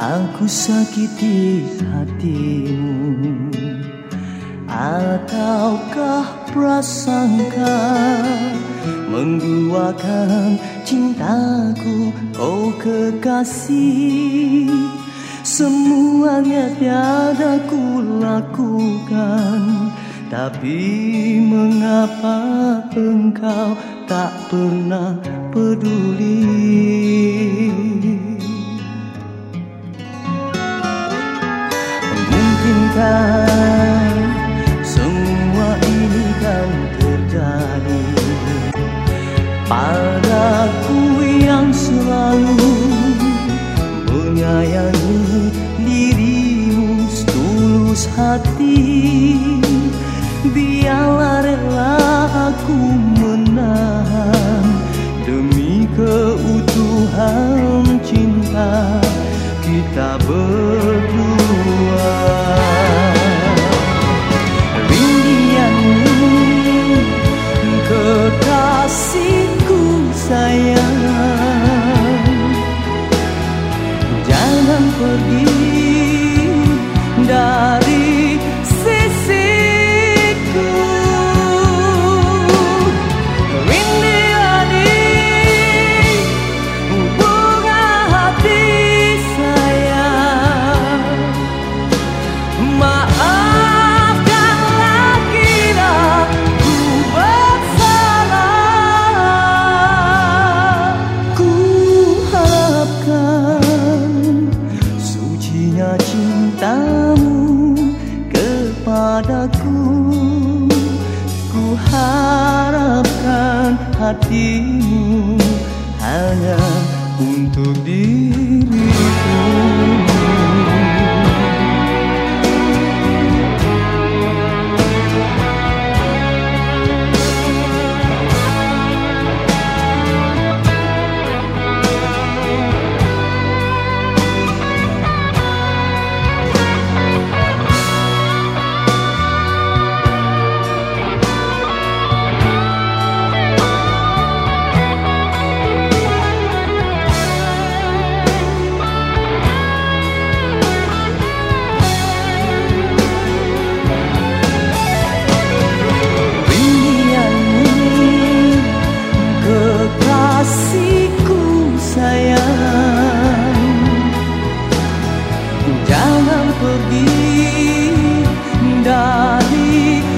Aku sakiti hatimu. Ataukah prasangka Menduakan cintaku? Oh kekasih Semuanya tiada ku lakukan. Tapi mengapa engkau tak pernah peduli time hatimu hanya untuk diriku jangan pergi dari